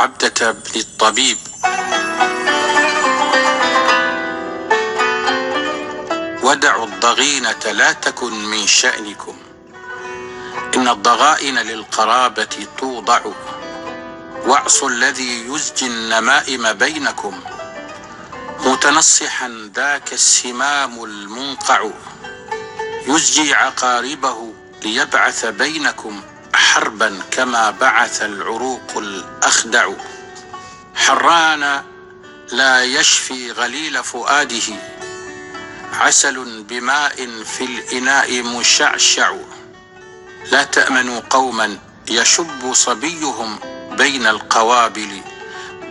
عبدة بن الطبيب. ودعوا الضغينة لا تكن من شأنكم. إن الضغائن للقرابة توضع. واعصوا الذي يزجي النمائم بينكم. متنصحا ذاك السمام المنقع. يزجي عقاربه ليبعث بينكم. حربا كما بعث العروق الأخدع. حران لا يشفي غليل فؤاده. عسل بماء في الإناء مشعشع. لا تأمنوا قوما يشب صبيهم بين القوابل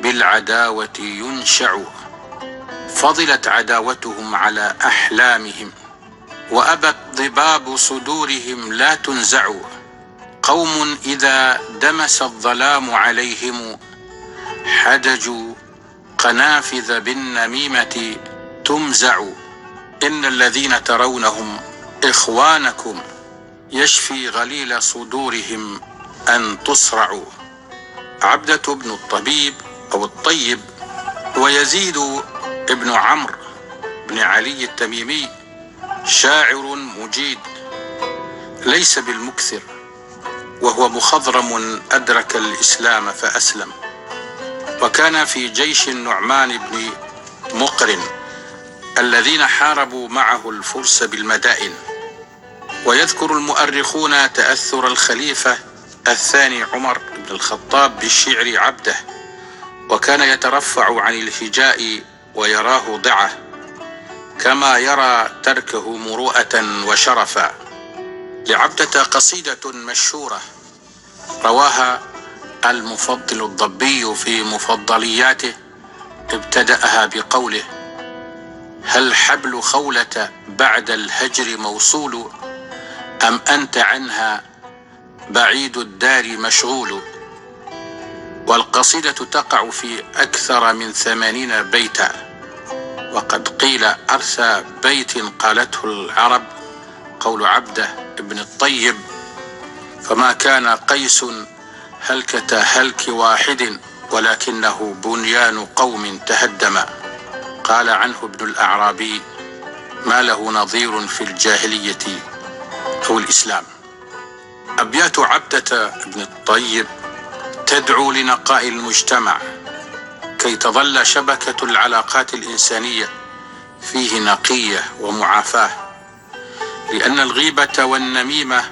بالعداوة ينشع. فضلت عداوتهم على أحلامهم وأبت ضباب صدورهم لا تنزع. قوم إذا دمس الظلام عليهم حدجوا قنافذ بالنميمة تمزع. إن الذين ترونهم إخوانكم يشفي غليل صدورهم أن تصرعوا. عبدة بن الطبيب أو الطيب ويزيد ابن عمرو بن علي التميمي شاعر مجيد. ليس بالمكثر. وهو مخضرم أدرك الإسلام فأسلم. وكان في جيش النعمان بن مقرن الذين حاربوا معه الفرس بالمدائن. ويذكر المؤرخون تأثر الخليفة الثاني عمر بن الخطاب بالشعر عبده. وكان يترفع عن الهجاء ويراه ضعه كما يرى تركه مروءة وشرفا. لعبدة قصيدة مشهورة رواها المفضل الضبي في مفضلياته ابتدأها بقوله هل حبل خولة بعد الهجر موصول؟ أم أنت عنها بعيد الدار مشغول؟ والقصيدة تقع في أكثر من ثمانين بيتا وقد قيل أرثى بيت قالته العرب قول عبده ابن الطيب فما كان قيس هلكة هلك واحد ولكنه بنيان قوم تهدم قال عنه ابن الأعرابي ما له نظير في الجاهلية أو الإسلام. أبيات عبدة بن الطيب تدعو لنقاء المجتمع كي تظل شبكة العلاقات الإنسانية فيه نقية ومعافاة. لأن الغيبة والنميمة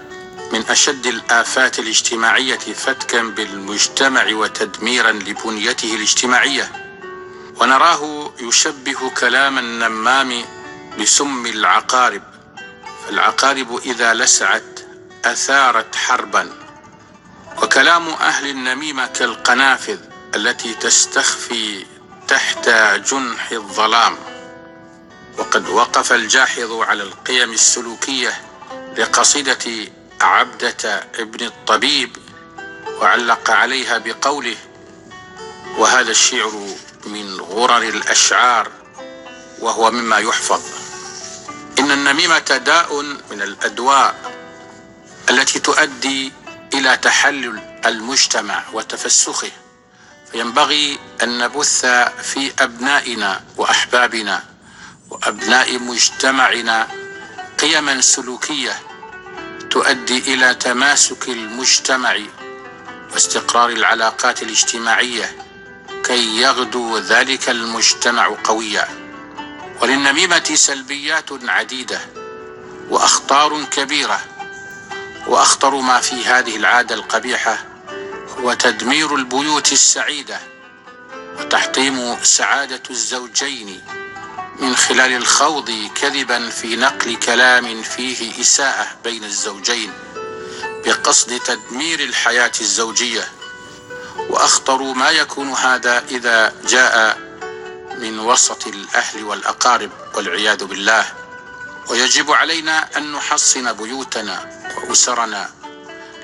من أشد الآفات الاجتماعية فتكا بالمجتمع وتدميرا لبنيته الاجتماعية. ونراه يشبه كلام النمام بسم العقارب. فالعقارب إذا لسعت أثارت حربا. وكلام أهل النميمة كالقنافذ التي تستخفي تحت جنح الظلام. وقد وقف الجاحظ على القيم السلوكية لقصيدة عبدة ابن الطبيب وعلق عليها بقوله وهذا الشعر من غرر الأشعار وهو مما يحفظ. إن النميمة داء من الأدواء التي تؤدي إلى تحلل المجتمع وتفسخه. فينبغي أن نبث في أبنائنا وأحبابنا وأبناء مجتمعنا قيما سلوكية تؤدي إلى تماسك المجتمع واستقرار العلاقات الاجتماعية كي يغدو ذلك المجتمع قويا. وللنميمة سلبيات عديدة وأخطار كبيرة وأخطر ما في هذه العادة القبيحة هو تدمير البيوت السعيدة وتحطيم سعادة الزوجين من خلال الخوض كذبا في نقل كلام فيه إساءة بين الزوجين بقصد تدمير الحياة الزوجية وأخطر ما يكون هذا إذا جاء من وسط الأهل والأقارب والعياذ بالله. ويجب علينا أن نحصن بيوتنا وأسرنا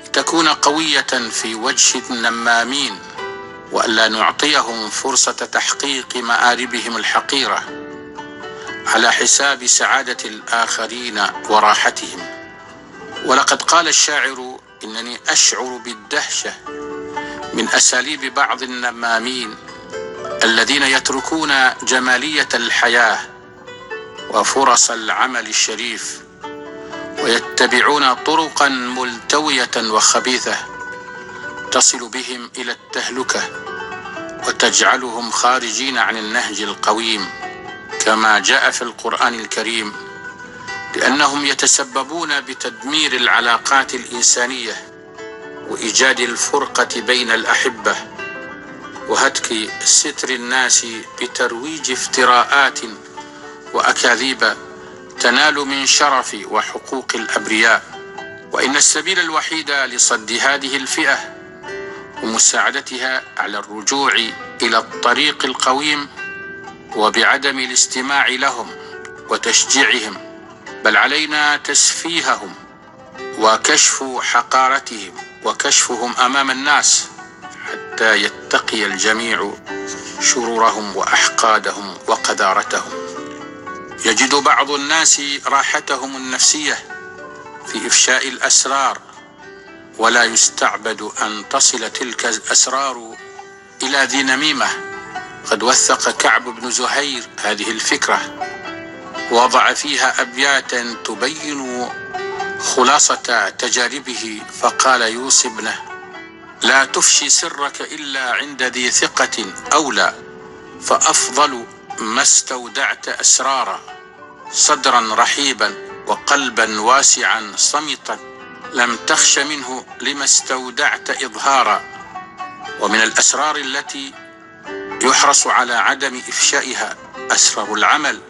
لتكون قوية في وجه النمامين وألا نعطيهم فرصة تحقيق مآربهم الحقيرة. على حساب سعادة الآخرين وراحتهم. ولقد قال الشاعر إنني أشعر بالدهشة من أساليب بعض النمامين الذين يتركون جمالية الحياة وفرص العمل الشريف ويتبعون طرقا ملتوية وخبيثة تصل بهم إلى التهلكة وتجعلهم خارجين عن النهج القويم. كما جاء في القرآن الكريم لأنهم يتسببون بتدمير العلاقات الإنسانية وإيجاد الفرقة بين الأحبة وهتك ستر الناس بترويج افتراءات وأكاذيب تنال من شرف وحقوق الأبرياء. وإن السبيل الوحيد لصد هذه الفئة ومساعدتها على الرجوع إلى الطريق القويم وبعدم الاستماع لهم وتشجيعهم بل علينا تسفيههم وكشف حقارتهم وكشفهم أمام الناس حتى يتقي الجميع شرورهم وأحقادهم وقذارتهم يجد بعض الناس راحتهم النفسية في إفشاء الأسرار ولا يستعبد أن تصل تلك الأسرار إلى ذي نميمة. قد وثق كعب بن زهير هذه الفكرة. وضع فيها أبياتا تبين خلاصة تجاربه فقال يوصي ابنه لا تفشي سرك إلا عند ذي ثقة أولى فأفضل ما استودعت أسرارا صدرا رحيبا وقلبا واسعا صمتا لم تخش منه لما استودعت إظهارا. ومن الأسرار التي يحرص على عدم إفشائها. اسرار العمل.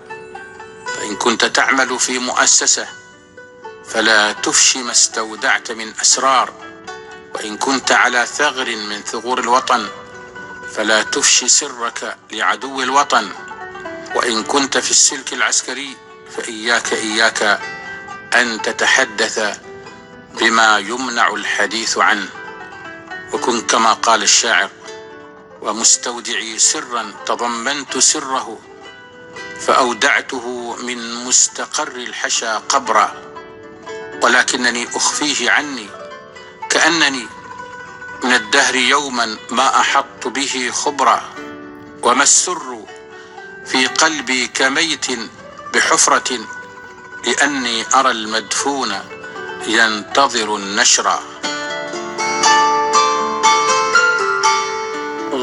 فإن كنت تعمل في مؤسسة فلا تفشي ما استودعت من أسرار. وإن كنت على ثغر من ثغور الوطن فلا تفشي سرك لعدو الوطن. وإن كنت في السلك العسكري فإياك إياك أن تتحدث بما يمنع الحديث عنه. وكن كما قال الشاعر ومستودعي سرا تضمنت سره فأودعته من مستقر الحشا قبرا ولكنني أخفيه عني كأنني من الدهر يوما ما أحط به خبرا وما السر في قلبي كميت بحفرة لأني أرى المدفون ينتظر النشر